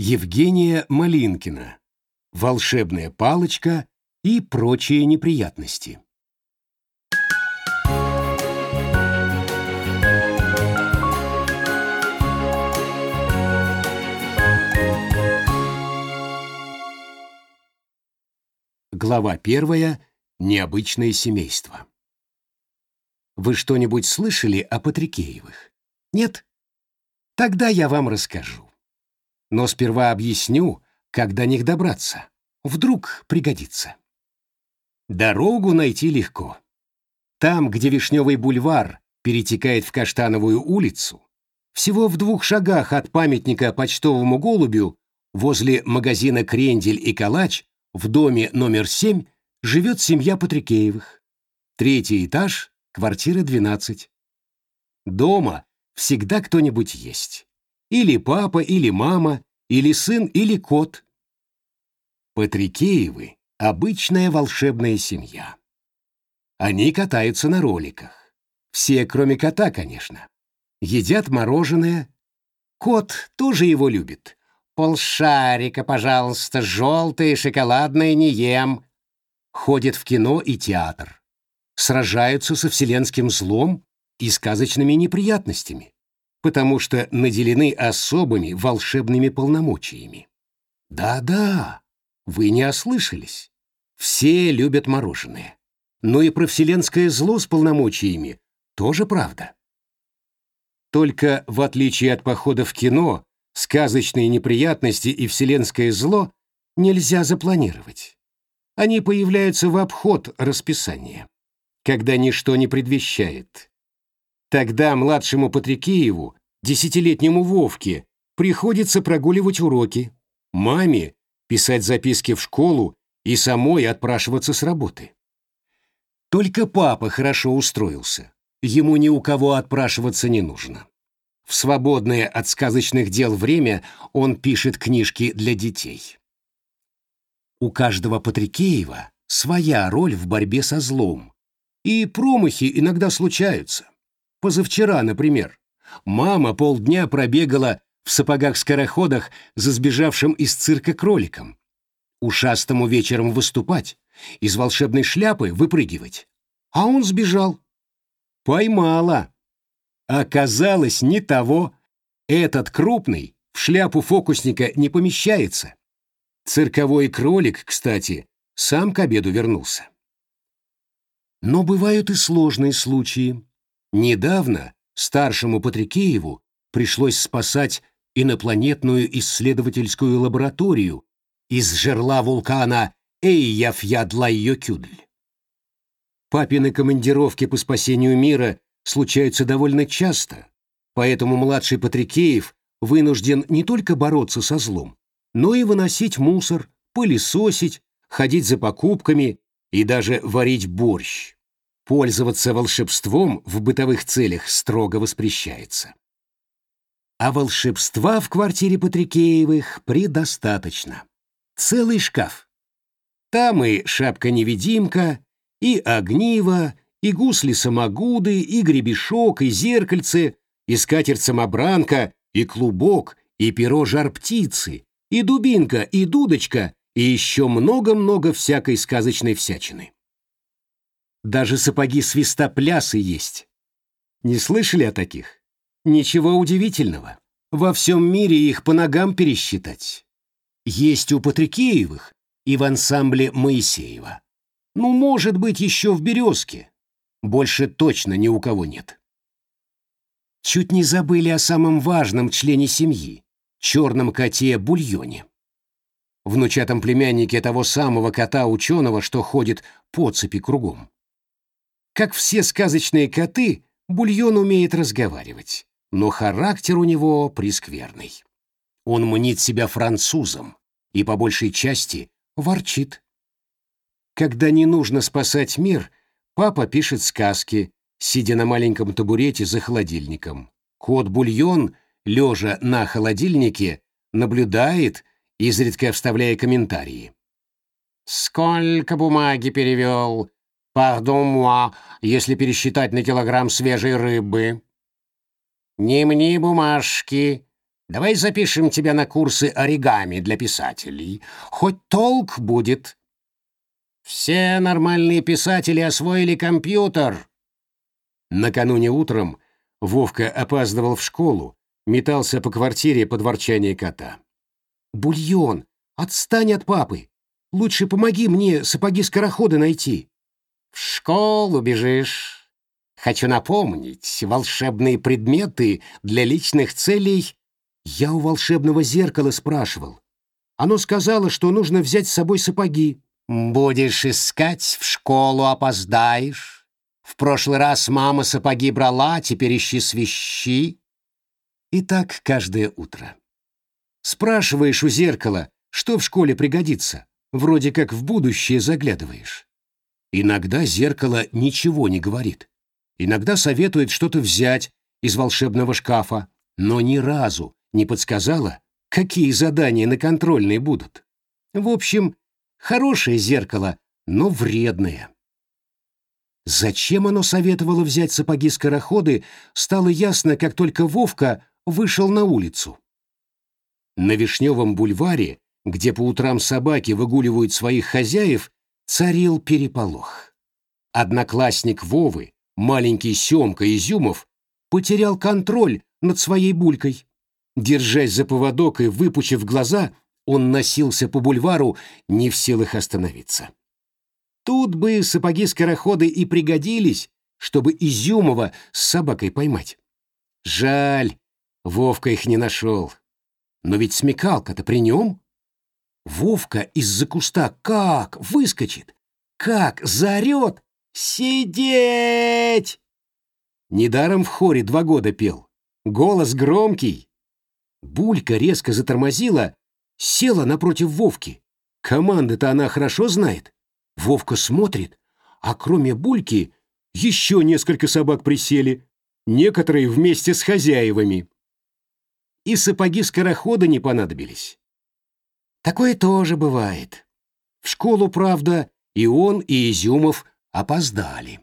Евгения Малинкина. Волшебная палочка и прочие неприятности. Глава первая. Необычное семейство. Вы что-нибудь слышали о Патрикеевых? Нет? Тогда я вам расскажу. Но сперва объясню, как до них добраться. Вдруг пригодится. Дорогу найти легко. Там, где Вишневый бульвар перетекает в Каштановую улицу, всего в двух шагах от памятника почтовому голубю, возле магазина «Крендель и калач», в доме номер 7 живет семья Патрикеевых. Третий этаж, квартира 12. Дома всегда кто-нибудь есть. Или папа, или мама, или сын, или кот. Патрикеевы — обычная волшебная семья. Они катаются на роликах. Все, кроме кота, конечно. Едят мороженое. Кот тоже его любит. Полшарика, пожалуйста, желтое, шоколадное не ем. Ходят в кино и театр. Сражаются со вселенским злом и сказочными неприятностями, потому что наделены особыми волшебными полномочиями. Да-да, вы не ослышались. Все любят мороженое. Но и про вселенское зло с полномочиями тоже правда. Только в отличие от похода в кино, сказочные неприятности и вселенское зло нельзя запланировать. Они появляются в обход расписания, когда ничто не предвещает, Тогда младшему Патрикееву, десятилетнему Вовке, приходится прогуливать уроки, маме писать записки в школу и самой отпрашиваться с работы. Только папа хорошо устроился. Ему ни у кого отпрашиваться не нужно. В свободное от сказочных дел время он пишет книжки для детей. У каждого Патрикеева своя роль в борьбе со злом, и промахи иногда случаются. Позавчера, например, мама полдня пробегала в сапогах-скороходах за сбежавшим из цирка кроликом. Ушастому вечером выступать, из волшебной шляпы выпрыгивать. А он сбежал. Поймала. Оказалось, не того. Этот крупный в шляпу фокусника не помещается. Цирковой кролик, кстати, сам к обеду вернулся. Но бывают и сложные случаи. Недавно старшему Патрикееву пришлось спасать инопланетную исследовательскую лабораторию из жерла вулкана Эйяфьядлайокюдль. Папины командировки по спасению мира случаются довольно часто, поэтому младший Патрикеев вынужден не только бороться со злом, но и выносить мусор, пылесосить, ходить за покупками и даже варить борщ. Пользоваться волшебством в бытовых целях строго воспрещается. А волшебства в квартире Патрикеевых предостаточно. Целый шкаф. Там и шапка-невидимка, и огниво, и гусли-самогуды, и гребешок, и зеркальце, и скатерть-самобранка, и клубок, и перо жар-птицы, и дубинка, и дудочка, и еще много-много всякой сказочной всячины. Даже сапоги-свистоплясы есть. Не слышали о таких? Ничего удивительного. Во всем мире их по ногам пересчитать. Есть у Патрикеевых и в ансамбле Моисеева. Ну, может быть, еще в «Березке». Больше точно ни у кого нет. Чуть не забыли о самом важном члене семьи — черном коте Бульоне. Внучатом племяннике того самого кота-ученого, что ходит по цепи кругом. Как все сказочные коты, Бульон умеет разговаривать, но характер у него прискверный. Он мнит себя французом и по большей части ворчит. Когда не нужно спасать мир, папа пишет сказки, сидя на маленьком табурете за холодильником. Кот Бульон, лежа на холодильнике, наблюдает, изредка вставляя комментарии. «Сколько бумаги перевел? Пардон-муа, если пересчитать на килограмм свежей рыбы. Не мне бумажки, Давай запишем тебя на курсы оригами для писателей. Хоть толк будет. Все нормальные писатели освоили компьютер. Накануне утром Вовка опаздывал в школу, метался по квартире под ворчание кота. «Бульон! Отстань от папы! Лучше помоги мне сапоги-скороходы найти!» «В школу бежишь!» Хочу напомнить, волшебные предметы для личных целей я у волшебного зеркала спрашивал. Оно сказало, что нужно взять с собой сапоги. Будешь искать, в школу опоздаешь. В прошлый раз мама сапоги брала, теперь ищи свищи. И так каждое утро. Спрашиваешь у зеркала, что в школе пригодится. Вроде как в будущее заглядываешь. Иногда зеркало ничего не говорит. Иногда советует что-то взять из волшебного шкафа, но ни разу не подсказала, какие задания на контрольной будут. В общем, хорошее зеркало, но вредное. Зачем оно советовало взять сапоги-скороходы, стало ясно, как только Вовка вышел на улицу. На Вишневом бульваре, где по утрам собаки выгуливают своих хозяев, царил переполох. Одноклассник Вовы, маленький Семка Изюмов, потерял контроль над своей булькой. Держась за поводок и выпучив глаза, он носился по бульвару, не в силах остановиться. Тут бы сапоги-скороходы и пригодились, чтобы Изюмова с собакой поймать. Жаль, Вовка их не нашел. Но ведь смекалка-то при нем. Вовка из-за куста как выскочит, как заорет «Сидеть!» Недаром в хоре два года пел. Голос громкий, Булька резко затормозила, села напротив Вовки. Команды-то она хорошо знает. Вовка смотрит, а кроме Бульки еще несколько собак присели, некоторые вместе с хозяевами. И сапоги скорохода не понадобились. Такое тоже бывает. В школу, правда, и он, и Изюмов опоздали.